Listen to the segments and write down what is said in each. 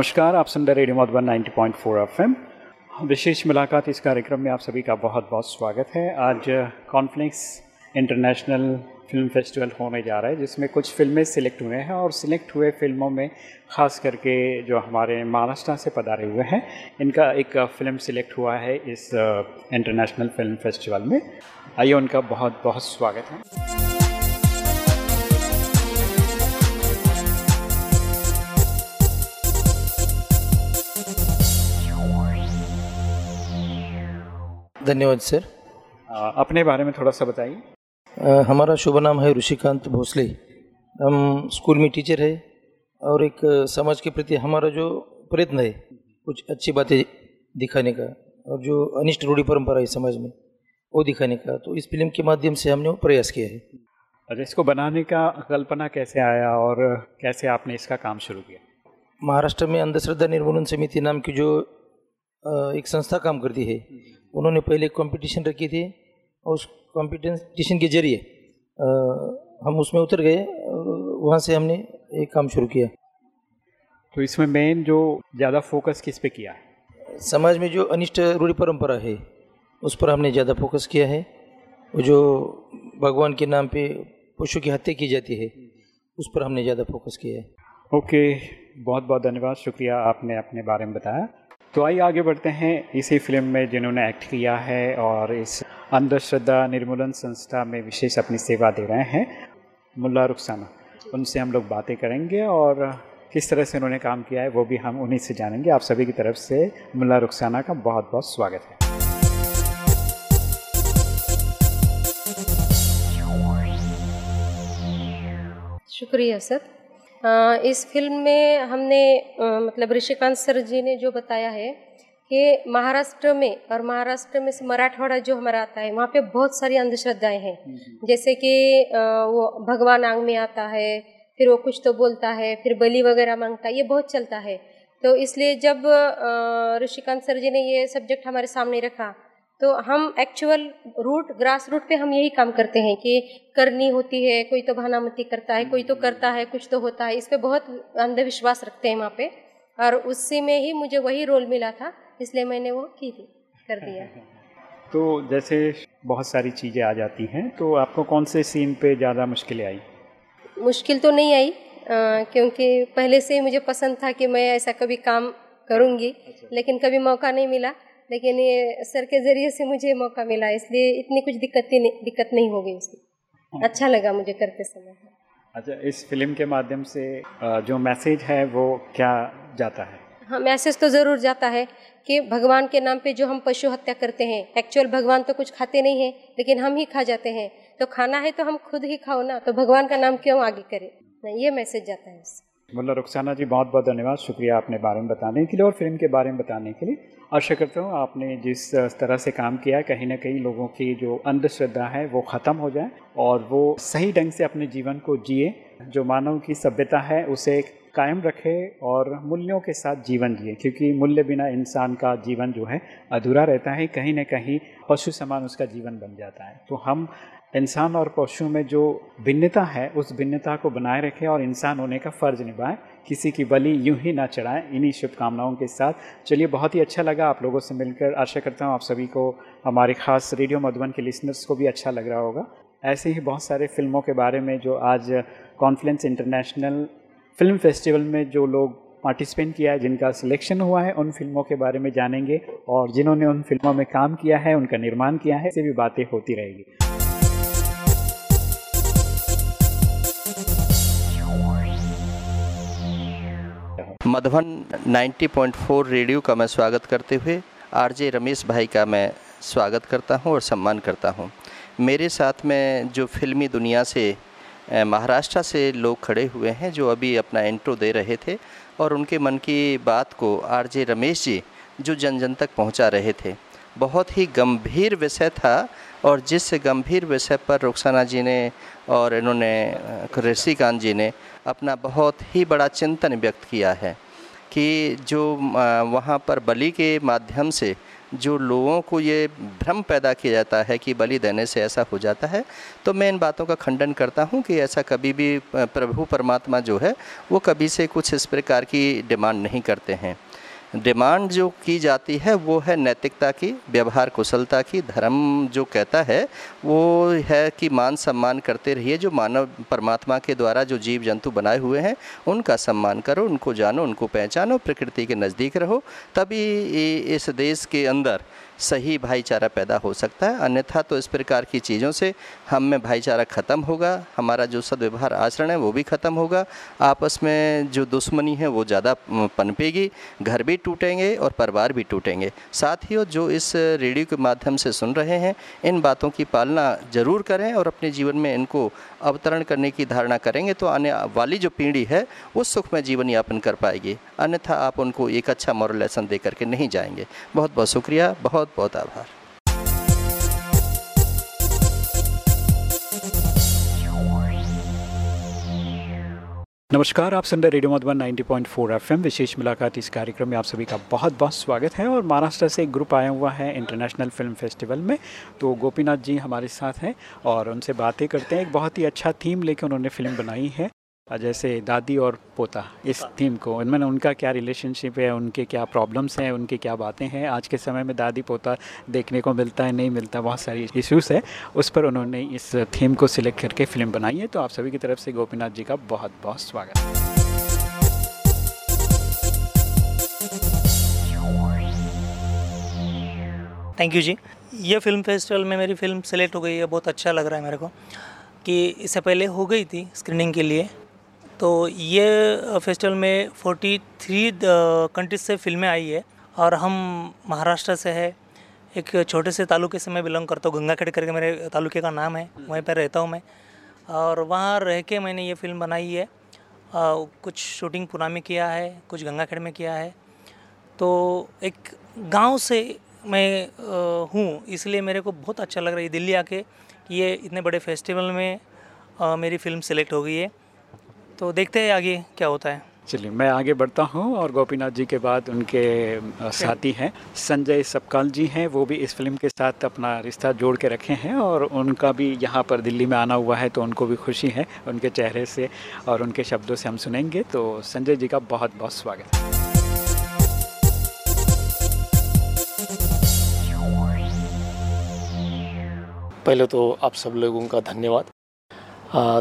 नमस्कार, आप सुन रहे रेडियो मधुबन 90.4 एफएम। विशेष मुलाकात इस कार्यक्रम में आप सभी का बहुत बहुत स्वागत है। आज कॉन्फ्लिक्स इंटरनेशनल फ़िल्म फेस्टिवल होने जा रहा है, जिसमें कुछ फ़िल्में सिलेक्ट हुए हैं और सिलेक्ट हुए फ़िल्मों में ख़ास करके जो हमारे महाराष्ट्र से पधारे हुए हैं, इनका एक फ़िल्म सिलेक्ट हुआ है इस इंटरनेशनल फ़िल्म फेस्टिवल में। आइए उनका बहुत बहुत स्वागत है। धन्यवाद सर। अपने बारे में थोड़ा सा बताइए। हमारा शुभ नाम है ऋषिकांत भोसले। हम स्कूल में टीचर है और एक समाज के प्रति हमारा जो प्रयत्न है कुछ अच्छी बातें दिखाने का और जो अनिष्ट रूढ़ी परंपरा है समाज में वो दिखाने का। तो इस फ़िल्म के माध्यम से हमने वो प्रयास किया है। अच्छा इसको बनाने का कल्पना कैसे आया और कैसे आपने इसका काम शुरू किया? महाराष्ट्र में अंधश्रद्धा निर्मूलन समिति नाम की जो एक संस्था काम करती है उन्होंने पहले कंपटीशन रखी थी और उस कंपटीशन के ज़रिए हम उसमें उतर गए और वहाँ से हमने एक काम शुरू किया। तो इसमें मेन जो ज़्यादा फोकस किस पे किया? है समाज में जो अनिष्ट रूढ़ी परंपरा है उस पर हमने ज़्यादा फोकस किया है। वो जो भगवान के नाम पे पशु की हत्या की जाती है उस पर हमने ज़्यादा फोकस किया है। ओके बहुत बहुत धन्यवाद शुक्रिया आपने अपने बारे में बताया। तो आइए आगे बढ़ते हैं इसी फ़िल्म में जिन्होंने एक्ट किया है और इस अंधश्रद्धा निर्मूलन संस्था में विशेष अपनी सेवा दे रहे हैं। मुल्ला रुखसाना, उनसे हम लोग बातें करेंगे और किस तरह से उन्होंने काम किया है वो भी हम उन्हीं से जानेंगे। आप सभी की तरफ़ से मुल्ला रुखसाना का बहुत बहुत स्वागत है। शुक्रिया सर। इस फ़िल्म में हमने मतलब ऋषिकांत सर जी ने जो बताया है कि महाराष्ट्र में और महाराष्ट्र में से मराठवाड़ा जो हमारा आता है वहाँ पे बहुत सारी अंधश्रद्धाएँ हैं। जैसे कि वो भगवान आंग में आता है फिर वो कुछ तो बोलता है फिर बलि वगैरह माँगता है ये बहुत चलता है। तो इसलिए जब ऋषिकांत सर जी ने ये सब्जेक्ट हमारे सामने रखा तो हम एक्चुअल रूट ग्रास रूट पे हम यही काम करते हैं कि करनी होती है कोई तो भानामती करता है कोई तो करता है कुछ तो होता है। इस पर बहुत अंधविश्वास रखते हैं वहाँ पे। और उसी में ही मुझे वही रोल मिला था इसलिए मैंने वो की थी कर दिया। तो जैसे बहुत सारी चीज़ें आ जाती हैं तो आपको कौन से सीन पे ज़्यादा मुश्किलें आई? मुश्किल तो नहीं आई क्योंकि पहले से ही मुझे पसंद था कि मैं ऐसा कभी काम करूँगी लेकिन कभी मौका नहीं मिला। लेकिन ये सर के ज़रिए से मुझे मौका मिला इसलिए इतनी कुछ दिक्कत नहीं दिक्कत नहीं हो गई उसमें अच्छा लगा मुझे करते समय। अच्छा इस फ़िल्म के माध्यम से जो मैसेज है वो क्या जाता है? हाँ मैसेज तो ज़रूर जाता है कि भगवान के नाम पे जो हम पशु हत्या करते हैं एक्चुअल भगवान तो कुछ खाते नहीं हैं लेकिन हम ही खा जाते हैं। तो खाना है तो हम खुद ही खाओ ना तो भगवान का नाम क्यों आगे करें? ये मैसेज जाता है उससे। मुल्ला रुखसाना जी बहुत बहुत धन्यवाद। शुक्रिया अपने बारे में बताने के लिए और फ़िल्म के बारे में बताने के लिए। आशा करता हूँ आपने जिस तरह से काम किया, कहीं ना कहीं लोगों की जो अंधश्रद्धा है वो ख़त्म हो जाए और वो सही ढंग से अपने जीवन को जिए। जो मानव की सभ्यता है, उसे कायम रखे और मूल्यों के साथ जीवन जिए, क्योंकि मूल्य बिना इंसान का जीवन जो है अधूरा रहता है। कहीं ना कहीं पशु समान उसका जीवन बन जाता है। तो हम इंसान और पशु में जो भिन्नता है, उस भिन्नता को बनाए रखें और इंसान होने का फ़र्ज़ निभाएँ। किसी की बलि यूँ ही ना चढ़ाएँ, इन्हीं शुभकामनाओं के साथ। चलिए, बहुत ही अच्छा लगा आप लोगों से मिलकर। आशा करता हूँ आप सभी को हमारे खास रेडियो मधुबन के लिसनर्स को भी अच्छा लग रहा होगा। ऐसे ही बहुत सारे फ़िल्मों के बारे में जो आज कॉन्फ्लेंस इंटरनेशनल फ़िल्म फेस्टिवल में जो लोग पार्टिसिपेंट किया है, जिनका सिलेक्शन हुआ है, उन फ़िल्मों के बारे में जानेंगे और जिन्होंने उन फ़िल्मों में काम किया है, उनका निर्माण किया है से भी बातें होती रहेगी। मधुबन 90.4 रेडियो का मैं स्वागत करते हुए आरजे रमेश भाई का मैं स्वागत करता हूँ और सम्मान करता हूँ। मेरे साथ में जो फिल्मी दुनिया से महाराष्ट्र से लोग खड़े हुए हैं, जो अभी अपना इंट्रो दे रहे थे और उनके मन की बात को आरजे रमेश जी, जो जन जन तक पहुँचा रहे थे। बहुत ही गंभीर विषय था और जिस गंभीर विषय पर रुखसाना जी ने और इन्होंने ऋषिकांत जी ने अपना बहुत ही बड़ा चिंतन व्यक्त किया है कि जो वहाँ पर बलि के माध्यम से जो लोगों को ये भ्रम पैदा किया जाता है कि बलि देने से ऐसा हो जाता है तो मैं इन बातों का खंडन करता हूँ कि ऐसा कभी भी प्रभु परमात्मा जो है, वो कभी से कुछ इस प्रकार की डिमांड नहीं करते हैं। डिमांड जो की जाती है, वो है नैतिकता की, व्यवहार कुशलता की, धर्म जो कहता है, वो है कि मान सम्मान करते रहिए, जो मानव परमात्मा के द्वारा जो जीव जंतु बनाए हुए हैं, उनका सम्मान करो, उनको जानो, उनको पहचानो, प्रकृति के नज़दीक रहो। तभी इस देश के अंदर सही भाईचारा पैदा हो सकता है। अन्यथा तो इस प्रकार की चीज़ों से हम में भाईचारा ख़त्म होगा, हमारा जो सदव्यवहार आचरण है वो भी ख़त्म होगा। आपस में जो दुश्मनी है वो ज़्यादा पनपेगी, घर भी टूटेंगे और परिवार भी टूटेंगे। साथ ही जो इस रेडियो के माध्यम से सुन रहे हैं, इन बातों की पालना ज़रूर करें और अपने जीवन में इनको अवतरण करने की धारणा करेंगे तो आने वाली जो पीढ़ी है, वो सुखमय जीवन यापन कर पाएगी। अन्यथा आप उनको एक अच्छा मॉरल लेसन दे करके नहीं जाएँगे। बहुत बहुत शुक्रिया, बहुत बहुत बहुत आभार। नमस्कार, आप सुन रहे रेडियो मधुबन 90.4 एफएम। विशेष मुलाकात इस कार्यक्रम में आप सभी का बहुत बहुत स्वागत है और महाराष्ट्र से एक ग्रुप आया हुआ है इंटरनेशनल फ़िल्म फेस्टिवल में। तो गोपीनाथ जी हमारे साथ हैं और उनसे बातें करते हैं। एक बहुत ही अच्छा थीम लेके उन्होंने फ़िल्म बनाई है। जैसे दादी और पोता इस थीम को। उनमें उनका क्या रिलेशनशिप है उनके क्या प्रॉब्लम्स हैं उनकी क्या बातें हैं? आज के समय में दादी पोता देखने को मिलता है नहीं मिलता बहुत सारी इश्यूज़ है। उस पर उन्होंने इस थीम को सिलेक्ट करके फ़िल्म बनाई है। तो आप सभी की तरफ़ से गोपीनाथ जी का बहुत बहुत स्वागत। है थैंक यू जी। ये फ़िल्म फेस्टिवल में मेरी फ़िल्म सेलेक्ट हो गई है बहुत अच्छा लग रहा है मेरे को। कि इससे पहले हो गई थी स्क्रीनिंग के लिए। तो ये फेस्टिवल में 43 कंट्रीज़ से फ़िल्में आई है और हम महाराष्ट्र से है। एक छोटे से तालुके से मैं बिलोंग करता हूँ गंगाखेड़ करके मेरे तालुके का नाम है वहीं पर रहता हूँ मैं। और वहाँ रह के मैंने ये फ़िल्म बनाई है। अ, कुछ शूटिंग पुणे में किया है कुछ गंगाखेड़ में किया है। तो एक गाँव से मैं हूँ इसलिए मेरे को बहुत अच्छा लग रहा है। दिल्ली आके ये इतने बड़े फेस्टिवल में अ, मेरी फ़िल्म सेलेक्ट हो गई है। तो देखते हैं आगे क्या होता है। चलिए मैं आगे बढ़ता हूँ और गोपीनाथ जी के बाद उनके साथी हैं। संजय सपकाल जी हैं वो भी इस फ़िल्म के साथ अपना रिश्ता जोड़ के रखे हैं और उनका भी यहाँ पर दिल्ली में आना हुआ है तो उनको भी खुशी है उनके चेहरे से और उनके शब्दों से हम सुनेंगे। तो संजय जी का बहुत बहुत स्वागत। है पहले तो आप सब लोगों का धन्यवाद।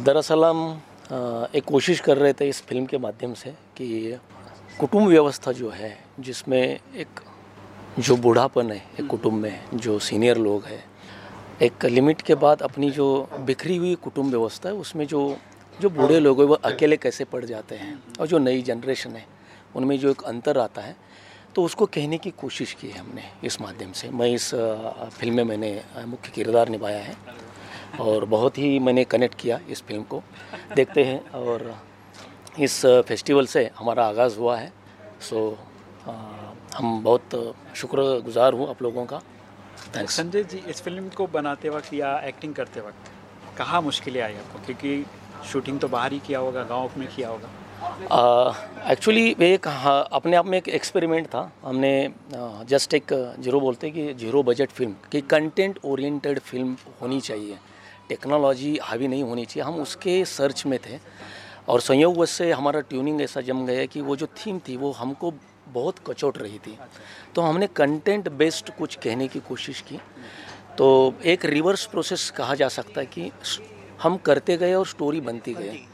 दरअसल हम एक कोशिश कर रहे थे इस फ़िल्म के माध्यम से कि कुटुंब व्यवस्था जो है जिसमें एक जो बूढ़ापन है एक कुटुंब में जो सीनियर लोग हैं एक लिमिट के बाद अपनी जो बिखरी हुई कुटुंब व्यवस्था है उसमें जो जो बूढ़े लोग हैं वो अकेले कैसे पड़ जाते हैं? और जो नई जनरेशन है उनमें जो एक अंतर आता है तो उसको कहने की कोशिश की है हमने इस माध्यम से। मैं इस फ़िल्म में मैंने मुख्य किरदार निभाया है। और बहुत ही मैंने कनेक्ट किया इस फ़िल्म को। देखते हैं और इस फेस्टिवल से हमारा आगाज़ हुआ है। सो अ, हम बहुत शुक्रगुजार हूँ आप लोगों का। थैंक्स संजय जी इस फ़िल्म को बनाते वक्त या एक्टिंग करते वक्त कहाँ मुश्किलें आई आपको? क्योंकि शूटिंग तो बाहर ही किया होगा गाँव में किया होगा। एक्चुअली ये एक हाँ, अपने आप में एक एक्सपेरिमेंट था। हमने जस्ट एक ज़ीरो बोलते हैं कि ज़ीरो बजट फ़िल्म कि कंटेंट ओरिएंटेड फ़िल्म होनी चाहिए। टेक्नोलॉजी हावी नहीं होनी चाहिए। हम उसके सर्च में थे और संयोगवश से हमारा ट्यूनिंग ऐसा जम गया कि वो जो थीम थी वो हमको बहुत कचोट रही थी। तो हमने कंटेंट बेस्ड कुछ कहने की कोशिश की। तो एक रिवर्स प्रोसेस कहा जा सकता है कि हम करते गए और स्टोरी बनती गई।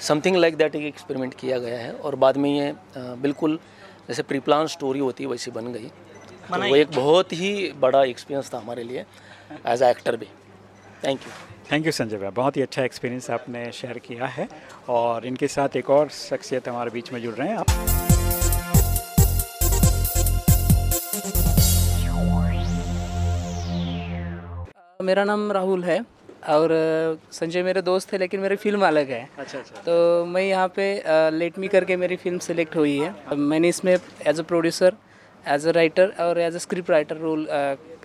समथिंग लाइक दैट एक एक्सपेरिमेंट किया गया है और बाद में ये बिल्कुल जैसे प्री प्लान स्टोरी होती है वैसी बन गई। तो वो एक बहुत ही बड़ा एक्सपीरियंस था हमारे लिए एज अ एक्टर भी। Thank you thank you Sanjay भाई बहुत ही अच्छा एक्सपीरियंस आपने शेयर किया है और इनके साथ एक और शख्सियत हमारे बीच में जुड़ रहे हैं। आप मेरा नाम राहुल है और संजय मेरे दोस्त थे लेकिन मेरी फ़िल्म अलग है। अच्छा अच्छा। तो मैं यहाँ पे लेट मी करके मेरी फ़िल्म सेलेक्ट हुई है। अब मैंने इसमें as a producer as a writer और as a script writer role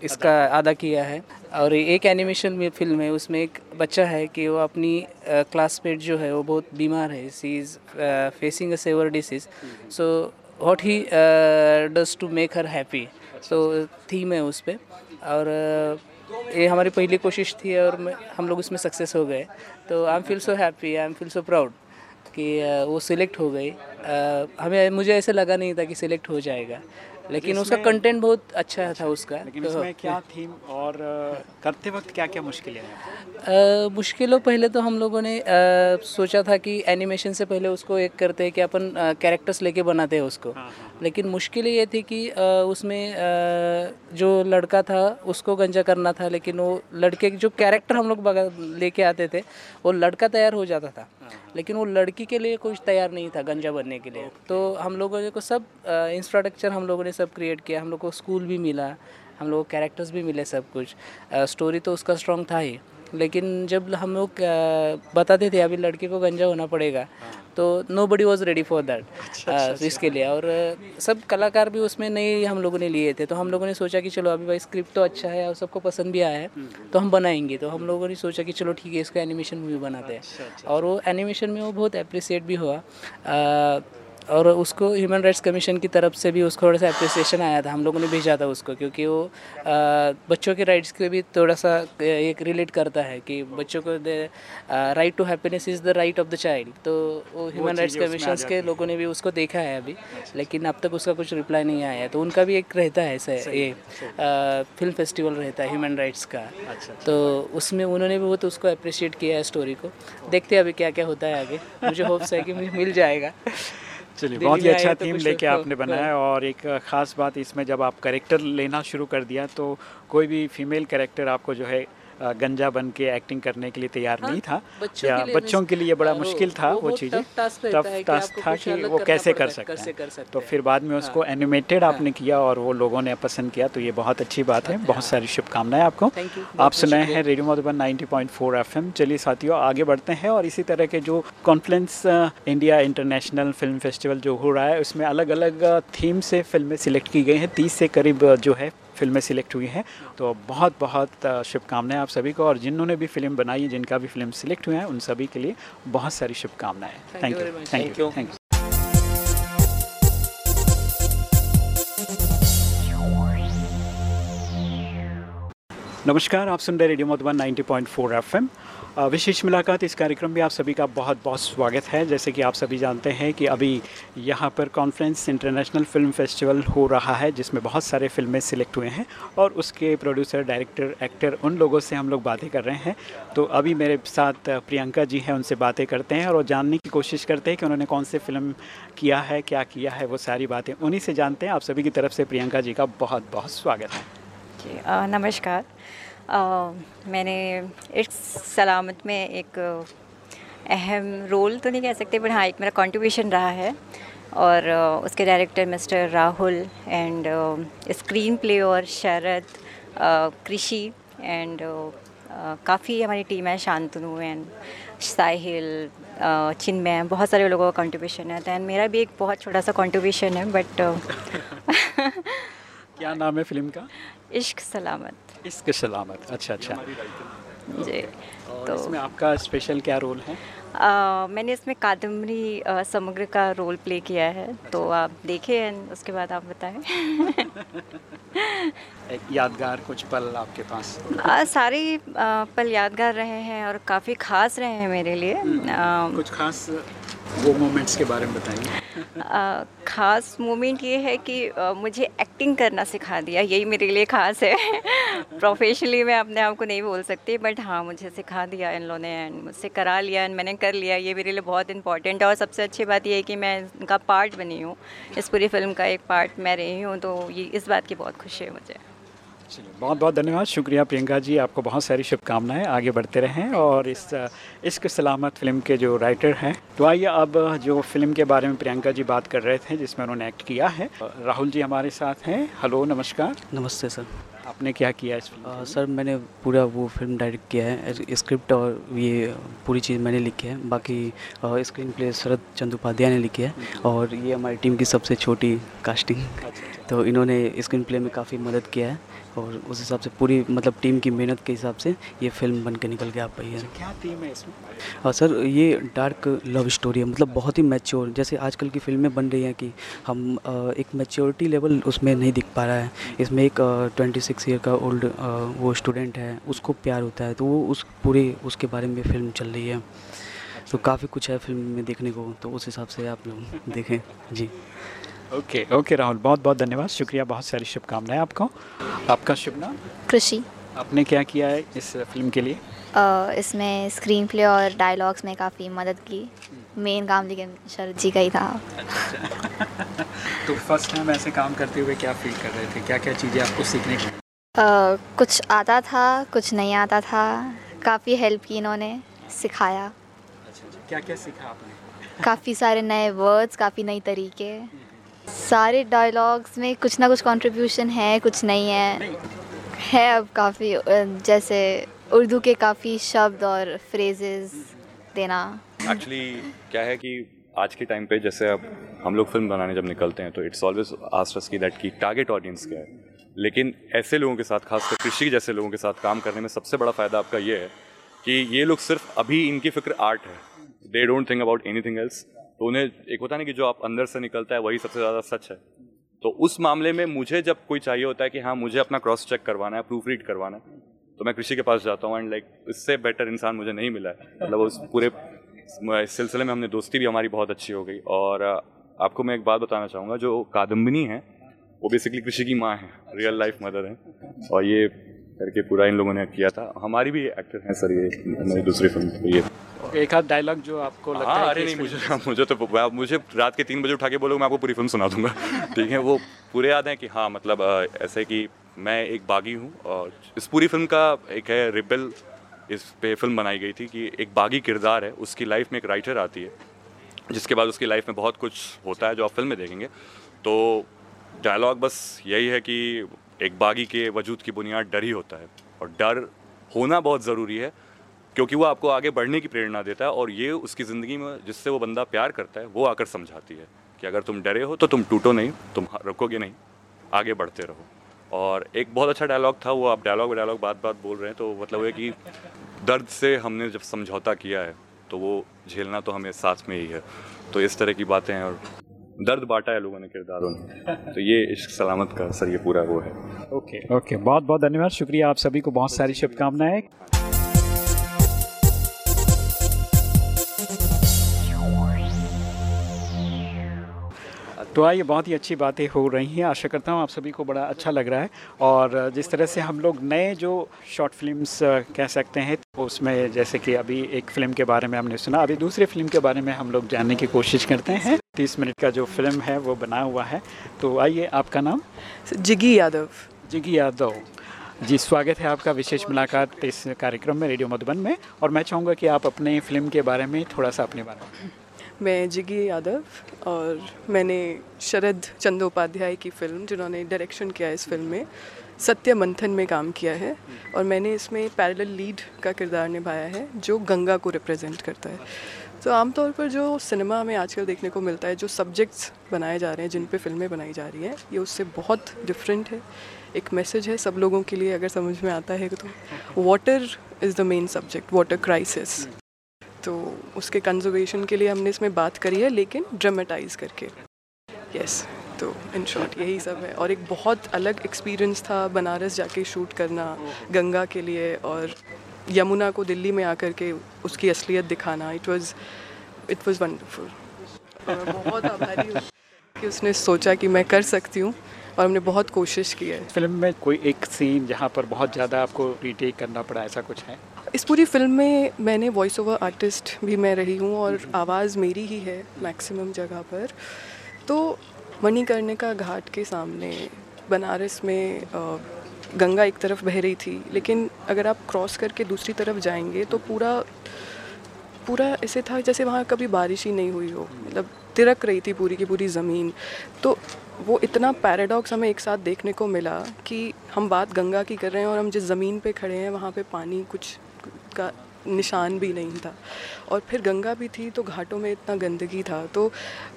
इसका अदा किया है। और एक एनिमेशन में फ़िल्म है, उसमें एक बच्चा है कि वो अपनी क्लासमेट जो है वो बहुत बीमार है। She is facing a severe disease so what he does to make her happy तो थीम है उस पर और ये हमारी पहली कोशिश थी और हम लोग उसमें सक्सेस हो गए। तो I am feel so happy I am feel so proud कि वो सिलेक्ट हो गई। हमें, मुझे ऐसे लगा नहीं था कि सिलेक्ट हो जाएगा। लेकिन उसका कंटेंट बहुत अच्छा था उसका। लेकिन तो- इसमें क्या थीम और करते वक्त क्या क्या मुश्किलें हैं? मुश्किलों पहले तो हम लोगों ने अ, सोचा था कि एनिमेशन से पहले उसको एक करते हैं कि अपन कैरेक्टर्स लेके बनाते हैं उसको। हाँ। लेकिन मुश्किल ये थी कि अ, उसमें अ, जो लड़का था उसको गंजा करना था लेकिन वो लड़के जो कैरेक्टर हम लोग लेके आते थे वो लड़का तैयार हो जाता था। लेकिन वो लड़की के लिए कुछ तैयार नहीं था गंजा बनने के लिए। तो हम लोगों ने को सब इंफ्रास्ट्रक्चर हम लोगों ने सब क्रिएट किया हम लोग को स्कूल भी मिला हम लोग को कैरेक्टर्स भी मिले सब कुछ। स्टोरी तो उसका स्ट्रॉन्ग था ही। लेकिन जब हम लोग बताते थे अभी लड़के को गंजा होना पड़ेगा तो nobody was ready for that इसके लिए। और सब कलाकार भी उसमें नहीं हम लोगों ने लिए थे। तो हम लोगों ने सोचा कि चलो अभी भाई स्क्रिप्ट तो अच्छा है और सबको पसंद भी आया है तो हम बनाएँगे। तो हम लोगों ने सोचा कि चलो ठीक है इसका एनिमेशन मूवी बनाते हैं। और वो एनिमेशन में वो बहुत अप्रिसिएट भी हुआ। और उसको ह्यूमन राइट्स कमीशन की तरफ़ से भी उसको थोड़ा सा अप्रिसिएशन आया था। हम लोगों ने भेजा था उसको क्योंकि वो बच्चों के राइट्स के भी थोड़ा सा एक रिलेट करता है कि बच्चों को right to happiness is the right of the child तो वो ह्यूमन राइट्स कमीशन के लोगों ने भी उसको देखा है अभी लेकिन अब तक उसका कुछ रिप्लाई नहीं आया। है तो उनका भी एक रहता है ऐसा ये फ़िल्म फेस्टिवल रहता है ह्यूमन राइट्स का। तो उसमें उन्होंने भी बहुत उसको अप्रिशिएट किया है स्टोरी को। देखते हैं अभी क्या क्या होता है आगे। मुझे होप्स है कि मुझे मिल जाएगा। चलिए बहुत ही अच्छा आए तो थीम लेके आपने बनाया और एक ख़ास बात इसमें जब आप करेक्टर लेना शुरू कर दिया तो कोई भी फीमेल करेक्टर आपको जो है गंजा बन के एक्टिंग करने के लिए तैयार नहीं था। बच्चों या के लिए बच्चों के लिए बड़ा मुश्किल था वो वो चीज़ें। है कि टास्क था कि वो कैसे कर सकते हैं। तो फिर बाद में उसको एनिमेटेड आपने किया और वो लोगों ने पसंद किया तो ये बहुत अच्छी बात है। बहुत सारी शुभकामनाएँ आपको। आप सुनाए हैं रेडियो मधुबन 90.4 एफएम चलिए साथियों आगे बढ़ते हैं और इसी तरह के जो confluence India International Film Festival जो हो रहा है उसमें अलग अलग थीम से फ़िल्में सिलेक्ट की गई हैं। तीस से करीब जो है फ़िल्में सिलेक्ट हुई हैं। तो बहुत बहुत शुभकामनाएँ आप सभी को और जिन्होंने भी फ़िल्म बनाई है जिनका भी फ़िल्म सिलेक्ट हुए हैं उन सभी के लिए बहुत सारी शुभकामनाएँ। Thank you thank you thank you नमस्कार आप सुन रहे रेडियो मधुबन 90.4 एफएम अ, विशेष मुलाकात इस कार्यक्रम में आप सभी का बहुत बहुत स्वागत है। जैसे कि आप सभी जानते हैं कि अभी यहाँ पर कॉन्फ्रेंस इंटरनेशनल फ़िल्म फेस्टिवल हो रहा है जिसमें बहुत सारे फ़िल्में सिलेक्ट हुए हैं और उसके प्रोड्यूसर डायरेक्टर एक्टर उन लोगों से हम लोग बातें कर रहे हैं। तो अभी मेरे साथ प्रियंका जी हैं उनसे बातें करते हैं और वो जानने की कोशिश करते हैं कि उन्होंने कौन से फ़िल्म किया है क्या किया है वो सारी बातें उन्हीं से जानते हैं। आप सभी की तरफ़ से प्रियंका जी का बहुत बहुत स्वागत है। नमस्कार। अ, मैंने इस सलामत में एक अहम रोल तो नहीं कह सकते बट हाँ एक मेरा कंट्रीब्यूशन रहा है। और उसके director mister Rahul and screenplay और शरद कृषि एंड काफ़ी हमारी टीम है शांतनु एंड साहिल चिन्मय बहुत सारे लोगों का कंट्रीब्यूशन है। दैन मेरा भी एक बहुत छोटा सा कंट्रीब्यूशन है बट क्या नाम है फ़िल्म का? इश्क सलामत। इश्क सलामत। अच्छा अच्छा। जी तो इसमें आपका स्पेशल क्या रोल है? आ, मैंने इसमें कादम्बरी समग्र का रोल प्ले किया है। अच्छा। तो आप देखें उसके बाद आप बताएँ। एक यादगार कुछ पल आपके पास? आ, सारे आ, पल यादगार रहे हैं और काफ़ी ख़ास रहे हैं मेरे लिए। आ, कुछ खास वो मोमेंट्स के बारे में बताइए। खास मोमेंट ये है कि आ, मुझे एक्टिंग करना सिखा दिया। यही मेरे लिए खास है। प्रोफेशनली मैं अपने आप को नहीं बोल सकती बट हाँ मुझे सिखा दिया इन लोगों ने एंड मुझसे करा लिया एंड मैंने कर लिया। ये मेरे लिए बहुत इंपॉर्टेंट है और सबसे अच्छी बात यह है कि मैं इनका पार्ट बनी हूँ। इस पूरी फ़िल्म का एक पार्ट मैं रही हूँ तो ये इस बात की बहुत खुशी है मुझे। चलिए बहुत बहुत धन्यवाद। शुक्रिया प्रियंका जी आपको बहुत सारी शुभकामनाएँ। आगे बढ़ते रहें और इस इश्क सलामत फ़िल्म के जो राइटर हैं तो आइए अब जो फ़िल्म के बारे में प्रियंका जी बात कर रहे थे जिसमें उन्होंने एक्ट किया है राहुल जी हमारे साथ हैं। हेलो नमस्कार। नमस्ते सर। आपने क्या किया इस फ़िल्म आ, सर मैंने पूरा वो फ़िल्म डायरेक्ट किया है स्क्रिप्ट और ये पूरी चीज़ मैंने लिखी है। बाकी स्क्रीन प्ले शरद चंदोपाध्याय ने लिखी है और ये हमारी टीम की सबसे छोटी कास्टिंग तो इन्होंने स्क्रीन प्ले में काफ़ी मदद किया है। और उस हिसाब से पूरी मतलब टीम की मेहनत के हिसाब से ये फ़िल्म बन के निकल के आ पाई है। क्या थीम है इसमें? और सर ये डार्क लव स्टोरी है मतलब बहुत ही मैच्योर जैसे आजकल की फ़िल्में बन रही हैं कि हम एक मैच्योरिटी लेवल उसमें नहीं दिख पा रहा है। इसमें एक ट्वेंटी सिक्स ईयर का ओल्ड वो स्टूडेंट है उसको प्यार होता है तो वो उस पूरे उसके बारे में फ़िल्म चल रही है। तो काफ़ी कुछ है फ़िल्म में देखने को तो उस हिसाब से आप लोग देखें। जी। ओके ओके राहुल बहुत बहुत धन्यवाद। शुक्रिया बहुत सारी शुभकामनाएँ आपको। आपका शुभ नाम? कृषि। आपने क्या किया है इस फ़िल्म के लिए? अ, इसमें स्क्रीन प्ले और डायलॉग्स में काफ़ी मदद की। मेन काम लेकिन शरद जी का ही था। अच्छा। तो फ़र्स्ट टाइम ऐसे काम करते हुए क्या फील कर रहे थे? क्या क्या चीज़ें आपको सीखने की? कुछ आता था कुछ नहीं आता था। काफ़ी हेल्प की इन्होंने सिखाया। अच्छा क्या क्या सीखा आपने? काफ़ी सारे नए वर्ड्स काफ़ी नई तरीके। सारे डायलॉग्स में कुछ ना कुछ कंट्रीब्यूशन है, कुछ नहीं है। है अब काफ़ी जैसे उर्दू के काफ़ी शब्द और फ्रेजेस देना। एक्चुअली क्या है कि आज के टाइम पे जैसे अब हम लोग फ़िल्म बनाने जब निकलते हैं तो इट्स ऑलवेज आस्टस की दैट की टारगेट ऑडियंस क्या है। लेकिन ऐसे लोगों के साथ, खासकर कृषि जैसे लोगों के साथ काम करने में सबसे बड़ा फ़ायदा आपका ये है कि ये लोग सिर्फ़ अभी इनकी फ़िक्र आर्ट है। They don't think about anything else तो उन्हें एक होता है ना कि जो आप अंदर से निकलता है, वही सबसे ज़्यादा सच है। तो उस मामले में मुझे जब कोई चाहिए होता है कि हाँ मुझे अपना क्रॉस चेक करवाना है प्रूफ रीड करवाना है तो मैं कृषि के पास जाता हूँ एंड लाइक इससे बेटर इंसान मुझे नहीं मिला है। मतलब उस पूरे इस सिलसिले में हमने दोस्ती भी हमारी बहुत अच्छी हो गई। और आपको मैं एक बात बताना चाहूँगा, जो कादम्बिनी है, वो बेसिकली कृषि की माँ है रियल लाइफ मदर है। और ये करके पूरा इन लोगों ने किया था। हमारी भी एक्टर हैं सर ये हमारी दूसरी फ़िल्म तो ये। एक आध डायलॉग जो आपको लगता हाँ है अरे नहीं मुझे मुझे तो मुझे रात के तीन बजे उठा के बोलोगे मैं आपको पूरी फ़िल्म सुना दूँगा। ठीक है वो पूरे याद हैं कि हाँ मतलब ऐसे कि मैं एक बागी हूँ और इस पूरी फ़िल्म का एक है रिबल इस पे फ़िल्म बनाई गई थी कि एक बागी किरदार है उसकी लाइफ में एक राइटर आती है जिसके बाद उसकी लाइफ में बहुत कुछ होता है जो आप फ़िल्म में देखेंगे। तो डायलॉग बस यही है कि एक बागी के वजूद की बुनियाद डर ही होता है और डर होना बहुत ज़रूरी है, क्योंकि वो आपको आगे बढ़ने की प्रेरणा देता है और ये उसकी ज़िंदगी में जिससे वो बंदा प्यार करता है, वो आकर समझाती है कि अगर तुम डरे हो तो तुम टूटो नहीं, तुम रुकोगे नहीं, आगे बढ़ते रहो। और एक बहुत अच्छा डायलॉग था, वो आप डायलॉग डायलॉग बात बात बोल रहे हैं तो मतलब ये कि दर्द से हमने जब समझौता किया है तो वो झेलना तो हमें साथ में ही है। तो इस तरह की बातें हैं और दर्द बांटा है लोगों ने किरदारों ने। तो ये इश्क सलामत का सर, ये पूरा वो है। ओके ओके बहुत बहुत धन्यवाद। शुक्रिया आप सभी को। बहुत सारी शुभकामनाएँ। तो आइए बहुत ही अच्छी बातें हो रही हैं। आशा करता हूँ आप सभी को बड़ा अच्छा लग रहा है। और जिस तरह से हम लोग नए जो शॉर्ट फिल्म्स कह सकते हैं तो उसमें जैसे कि अभी एक फ़िल्म के बारे में हमने सुना अभी दूसरे फ़िल्म के बारे में हम लोग जानने की कोशिश करते हैं। तीस मिनट का जो फ़िल्म है वो बना हुआ है। तो आइए आपका नाम? जिगी यादव। जिगी यादव। जी स्वागत है आपका विशेष मुलाकात इस कार्यक्रम में रेडियो मधुबन में। और मैं चाहूँगा कि आप अपने फ़िल्म के बारे में थोड़ा सा अपने बारे में मैं जिगी यादव और मैंने शरद चंदोपाध्याय की फ़िल्म, जिन्होंने डायरेक्शन किया है इस फ़िल्म में, सत्य मंथन में काम किया है और मैंने इसमें पैरेलल लीड का किरदार निभाया है, जो गंगा को रिप्रेजेंट करता है। तो आमतौर पर जो सिनेमा में आजकल देखने को मिलता है, जो सब्जेक्ट्स बनाए जा रहे हैं, जिन पे फ़िल्में बनाई जा रही हैं, ये उससे बहुत डिफरेंट है। एक मैसेज है सब लोगों के लिए, अगर समझ में आता है तो। Water is the main subject water crisis तो उसके कंजर्वेशन के लिए हमने इसमें बात करी है, लेकिन ड्रामेटाइज करके। यस तो इन शॉर्ट यही सब है। और एक बहुत अलग एक्सपीरियंस था बनारस जाके शूट करना, गंगा के लिए और यमुना को दिल्ली में आकर के उसकी असलियत दिखाना। It was it was wonderful बहुत आभारी कि उसने सोचा कि मैं कर सकती हूँ और हमने बहुत कोशिश की है। फ़िल्म में कोई एक सीन जहाँ पर बहुत ज़्यादा आपको रिटेक करना पड़ा, ऐसा कुछ है? इस पूरी फ़िल्म में मैंने वॉइस ओवर आर्टिस्ट भी मैं रही हूँ और आवाज़ मेरी ही है मैक्सिमम जगह पर। तो मणिकर्णिका घाट के सामने बनारस में गंगा एक तरफ़ बह रही थी लेकिन अगर आप क्रॉस करके दूसरी तरफ़ जाएँगे तो पूरा पूरा ऐसे था जैसे वहाँ कभी बारिश ही नहीं हुई हो। मतलब तिरक रही थी पूरी की पूरी ज़मीन। तो वो इतना पैराडॉक्स हमें एक साथ देखने को मिला कि हम बात गंगा की कर रहे हैं और हम जिस ज़मीन पे खड़े हैं वहाँ पे पानी कुछ का निशान भी नहीं था। और फिर गंगा भी थी तो घाटों में इतना गंदगी था तो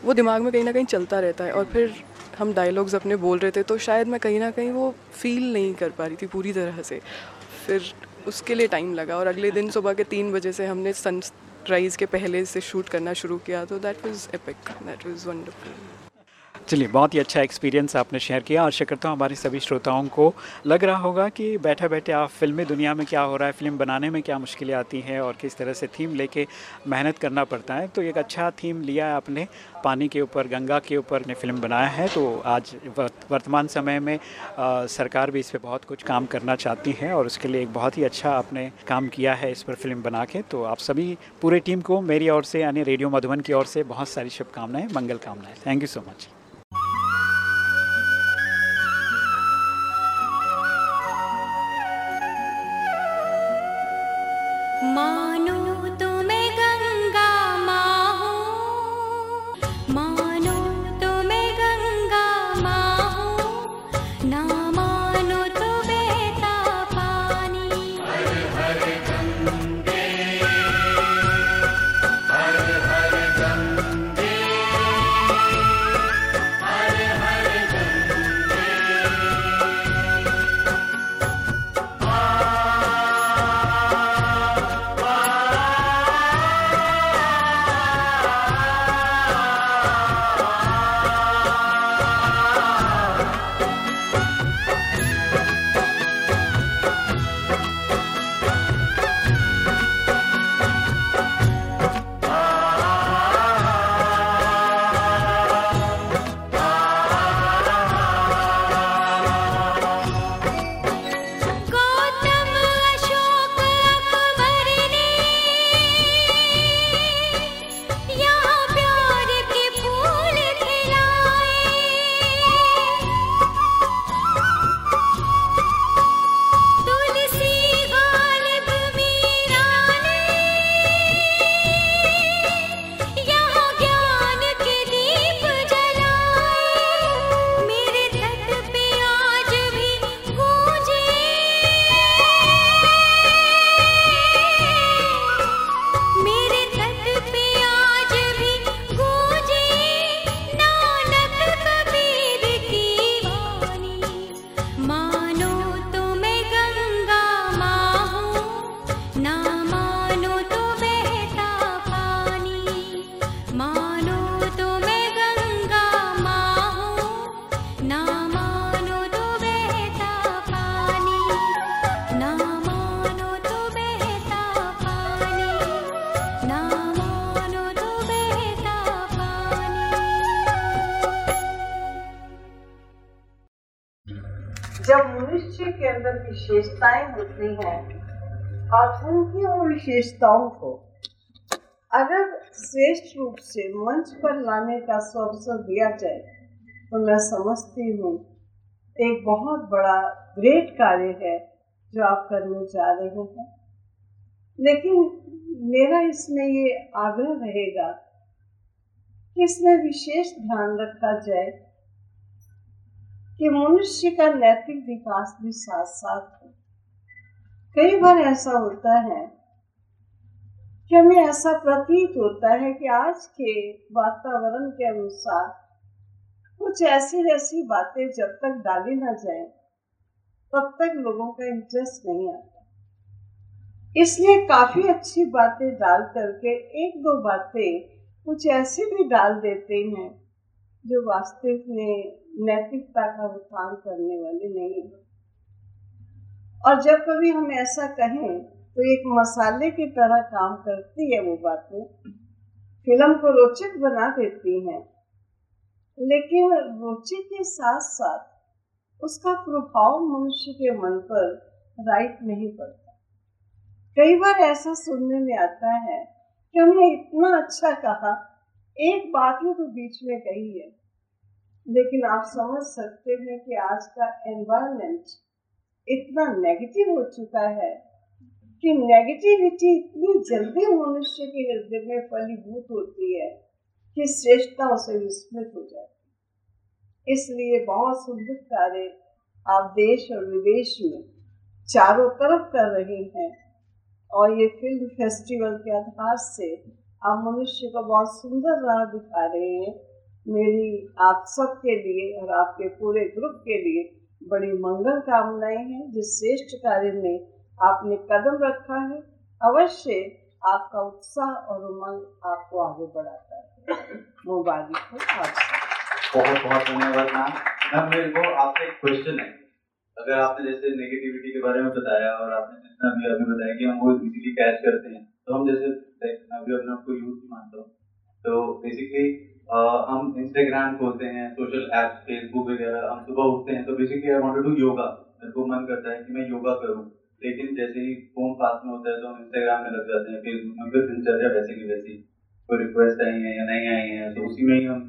वो दिमाग में कहीं ना कहीं चलता रहता है। और फिर हम डायलॉग्स अपने बोल रहे थे तो शायद मैं कहीं ना कहीं वो फील नहीं कर पा रही थी पूरी तरह से। फिर उसके लिए टाइम लगा और अगले दिन सुबह के तीन बजे से हमने सनराइज़ के पहले से शूट करना शुरू किया तो that was epic that was wonderful चलिए बहुत ही अच्छा एक्सपीरियंस आपने शेयर किया। आशा करता हूँ हमारे सभी श्रोताओं को लग रहा होगा कि बैठे बैठे आप फिल्मी दुनिया में क्या हो रहा है फ़िल्म बनाने में क्या मुश्किलें आती हैं और किस तरह से थीम लेके मेहनत करना पड़ता है। तो एक अच्छा थीम लिया है आपने पानी के ऊपर गंगा के ऊपर ने फ़िल्म बनाया है। तो आज वर्तमान समय में आ, सरकार भी इस पर बहुत कुछ काम करना चाहती है और उसके लिए एक बहुत ही अच्छा आपने काम किया है इस पर फ़िल्म बना के। तो आप सभी पूरे टीम को मेरी ओर से यानी रेडियो मधुबन की ओर से बहुत सारी शुभकामनाएँ मंगल कामनाएँ। थैंक यू सो मच विशेषताएँ होती हैं। और उनकी उन विशेषताओं को अगर श्रेष्ठ रूप से मंच पर लाने का अवसर दिया जाए तो मैं समझती हूँ एक बहुत बड़ा ग्रेट कार्य है जो आप करने जा रहे हैं। लेकिन मेरा इसमें ये आग्रह रहेगा कि इसमें विशेष ध्यान रखा जाए कि मनुष्य का नैतिक विकास भी साथ साथ हो। कई बार ऐसा होता है कि हमें ऐसा प्रतीत होता है कि आज के वातावरण के अनुसार कुछ ऐसी ऐसी बातें जब तक डाली ना जाए, तब तक लोगों का इंटरेस्ट नहीं आता। इसलिए काफ़ी अच्छी बातें डाल करके एक दो बातें कुछ ऐसी भी डाल देते हैं जो वास्तविक में नैतिकता का उत्थान करने वाले नहीं और जब कभी हम ऐसा कहें तो एक मसाले की तरह काम करती है वो बातें। फ़िल्म को रोचक बना देती हैं, लेकिन रुचि के साथ साथ उसका प्रभाव मनुष्य के मन पर राइट नहीं पड़ता। कई बार ऐसा सुनने में आता है कि हमने इतना अच्छा कहा, एक बात ही तो बीच में कही है। लेकिन आप समझ सकते हैं कि आज का एनवायरनमेंट इतना नेगेटिव हो चुका है कि नेगेटिविटी इतनी जल्दी मनुष्य के हृदय में फलीभूत होती है कि श्रेष्ठता उसे विस्मृत हो जाती इसलिए बहुत सुंदर कार्य आप देश और विदेश में चारों तरफ़ कर रहे हैं और ये फ़िल्म फेस्टिवल के आधार से आप मनुष्य को बहुत सुंदर राह दिखा रहे हैं। मेरी आप सबके लिए और आपके पूरे ग्रुप के लिए बड़ी मंगल कामनाएँ हैं। जिस श्रेष्ठ कार्य में आपने कदम रखा है, अवश्य आपका उत्साह और उमंग आपको आगे बढ़ाता है। मुबारक हो आप बहुत बहुत धन्यवाद, मैम। मैम, मेरे को आपसे एक क्वेश्चन है। अगर आपने जैसे नेगेटिविटी के बारे में बताया और आपने जितना अभी अभी बताया कि हम वो इजीली कैच करते हैं तो हम जैसे, मैं अभी अपने आपको यूथ मानता हूँ। तो बेसिकली हम इंस्टाग्राम खोलते हैं सोशल ऐप फेसबुक वगैरह, हम सुबह उठते हैं तो basically I wanted to yoga मेरे को मन करता है कि मैं योगा करूँ। लेकिन जैसे ही फ़ोन पास में होता है तो हम इंस्टाग्राम में लग जाते हैं फेसबुक में फिर दिनचर्या वैसे की वैसी। कोई रिक्वेस्ट आई है या नहीं आई है तो उसी में ही हम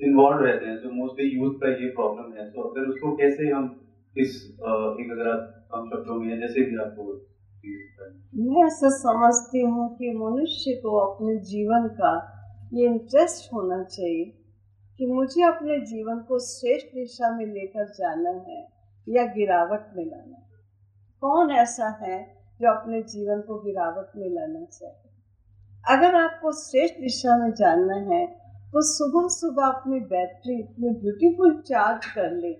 इन्वॉल्व रहते हैं। तो मोस्टली यूथ का ये प्रॉब्लम है। तो अगर उसको कैसे हम इस एक अगर आप कम शब्दों में जैसे भी आपको मैं ऐसा समझती हूँ कि मनुष्य को अपने जीवन का ये इंटरेस्ट होना चाहिए कि मुझे अपने जीवन को श्रेष्ठ दिशा में लेकर जाना है या गिरावट में लाना है। कौन ऐसा है जो अपने जीवन को गिरावट में लाना चाहे? अगर आपको श्रेष्ठ दिशा में जानना है तो सुबह सुबह अपनी बैटरी इतनी ब्यूटीफुल चार्ज कर ले,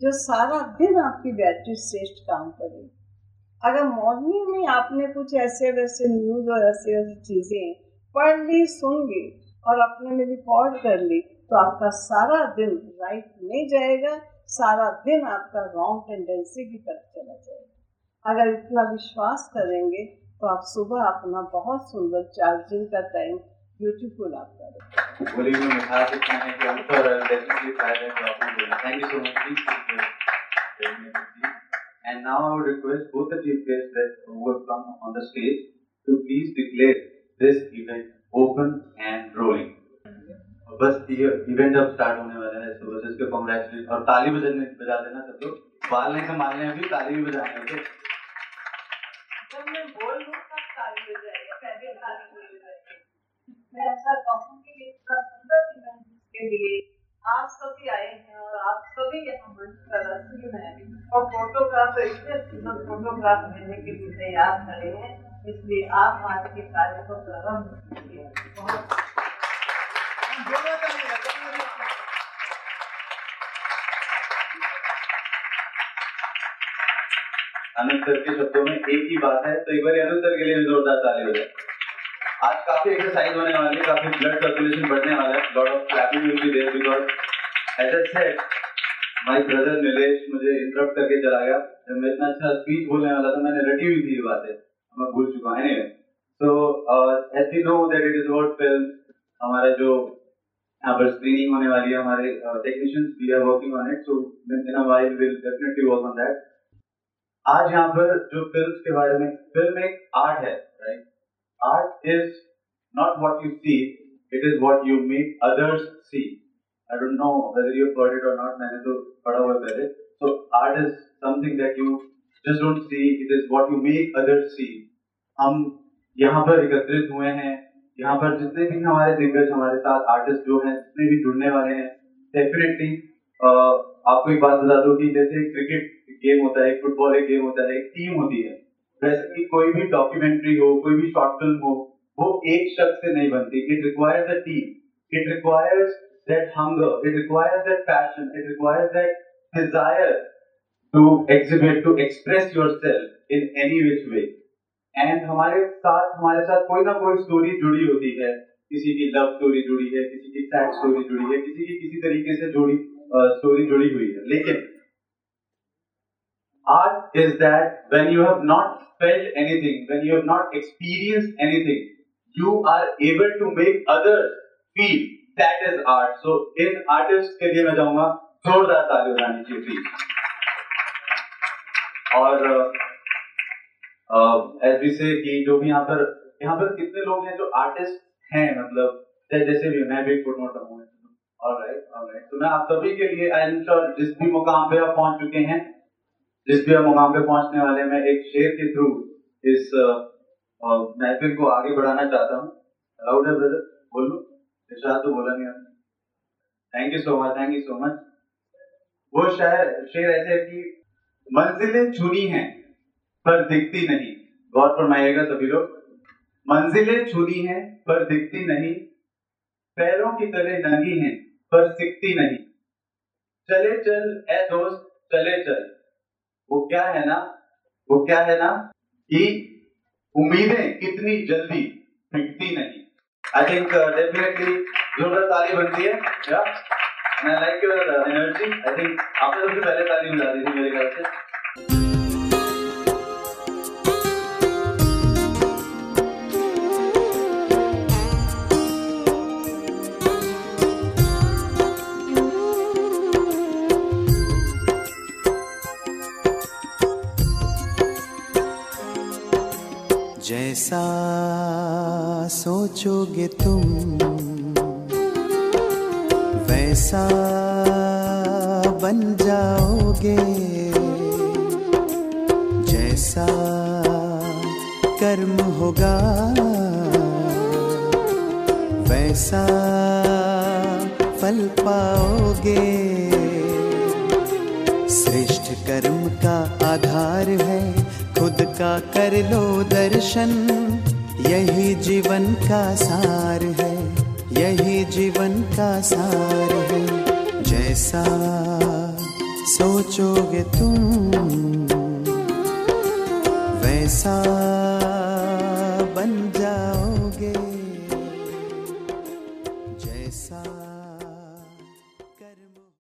जो सारा दिन आपकी बैटरी श्रेष्ठ काम करेगी अगर मॉर्निंग में आपने कुछ ऐसे वैसे न्यूज़ और ऐसे वैसे चीज़ें पढ़ ली, सुन ली और अपने में रिकॉर्ड कर ली तो आपका सारा दिन राइट नहीं जाएगा, सारा दिन आपका रॉन्ग टेंडेंसी की तरफ़ चला जाएगा। अगर इतना विश्वास करेंगे तो आप सुबह अपना बहुत सुंदर चार्जिंग का टाइम ब्यूटीफुल आप बोली And now I would request both the chief guests that who come on the stage to please declare this event. And rolling. और बस ये इवेंट अब स्टार्ट होने वाला है तो बस इसके कॉन्ग्रेचुलेट और ताली बजाने बजा देना सब लोग। बाल नहीं संभालने हैं अभी, ताली भी बजाने okay? जब मैं बोल लूँ तब ताली बजाएगा पहले ताली नहीं बजाएगी मैं ऐसा कहूँगी कि इतना सुंदर इवेंट जिसके लिए। आप सभी आए हैं और आप सभी यहाँ मंच पर और फोटोग्राफर इतने सुंदर फोटोग्राफ लेने के लिए तैयार खड़े हैं। इसलिए आप आज के कार्य को प्रारंभ कीजिए। अनंत सर के शब्दों में एक ही बात है तो एक बार अनंत सर के लिए जोरदार ताली हो जाए आज काफ़ी एक्सरसाइज होने वाली है, काफ़ी ब्लड सर्कुलेशन बढ़ने वाला है lot of clapping will be there because as I said my brother Nilesh मुझे इंटरप्ट करके चला गया। जब मैं इतना अच्छा स्पीच बोलने वाला था, मैंने रटी हुई थी ये बातें। मैं भूल चुका हूँ anyway so as we know that it is about film हमारा जो यहाँ पर स्क्रीनिंग होने वाली है हमारे technicians we are working on it so in a while will definitely work on that आज यहाँ पर जो फ़िल्म के बारे में फ़िल्म एक आर्ट है right art is not what you see, it is what you make others see. I don't know whether you've heard it or not, मैंने तो पढ़ा हुआ पहले. So art is something that you just don't see, it is what you make others see. हम यहाँ पर एकत्रित हुए हैं, यहाँ पर जितने भी हमारे दिग्गज हमारे साथ आर्टिस्ट जो हैं, जितने भी जुड़ने वाले हैं, डेफिनेटली आपको एक बात बता दूँ कि जैसे क्रिकेट गेम होता है, फुटबॉल एक गेम होता है, एक टीम होती है. वैसे कि कोई भी डॉक्यूमेंट्री हो कोई भी शॉर्ट फ़िल्म हो वो एक शख्स से नहीं बनती। It requires a team it requires that hunger it requires that passion it requires that desire to exhibit to express yourself in any which way and हमारे साथ हमारे साथ कोई ना कोई स्टोरी जुड़ी होती है किसी की लव स्टोरी जुड़ी है किसी की सैड स्टोरी जुड़ी है किसी की किसी तरीके से जुड़ी स्टोरी जुड़ी हुई है लेकिन art is that when you have not felt anything, when you have not experienced anything, you are able to make others feel. That is art. So in artists के लिए मैं चाहूँगा जोरदार ताली बजानी चाहिए प्लीज़ और एज वी से कि जो भी यहाँ पर यहाँ पर कितने लोग हैं जो आर्टिस्ट हैं मतलब जैसे भी, मैं भी एक फुटनोटर हूँ। ऑलराइट तो मैं आप सभी के लिए आई एम श्योर जिस भी मुकाम पे आप पहुँच चुके हैं, जिस भी मुकाम पे पहुँचने वाले मैं एक शेर के थ्रू इस महफिल को आगे बढ़ाना चाहता हूँ। अलाउड है ब्रदर बोलू। इरशाद तो बोला नहीं आपने। Thank you so much thank you so much वो शायर शेर ऐसे है कि मंजिलें चुनी हैं, पर दिखती नहीं। गौर फरमाइएगा सभी लोग, मंजिलें चुनी हैं, पर दिखती नहीं। पैरों की तरह नंगी हैं, पर सिकती नहीं। चले चल ए दोस्त, चले चल। वो क्या है ना? वो क्या है ना? कि उम्मीदें कितनी जल्दी मिटती नहीं। आई थिंक डेफिनेटली जोरदार ताली बनती है। या। मैं लाइक एनर्जी आई थिंक पहले ताली बजा दी थी मेरे ख्याल से जैसा सोचोगे तुम वैसा बन जाओगे, जैसा कर्म होगा, वैसा फल पाओगे। श्रेष्ठ कर्म का आधार है, खुद का कर लो दर्शन, यही जीवन का सार है। यही जीवन का सार है। जैसा सोचोगे तुम वैसा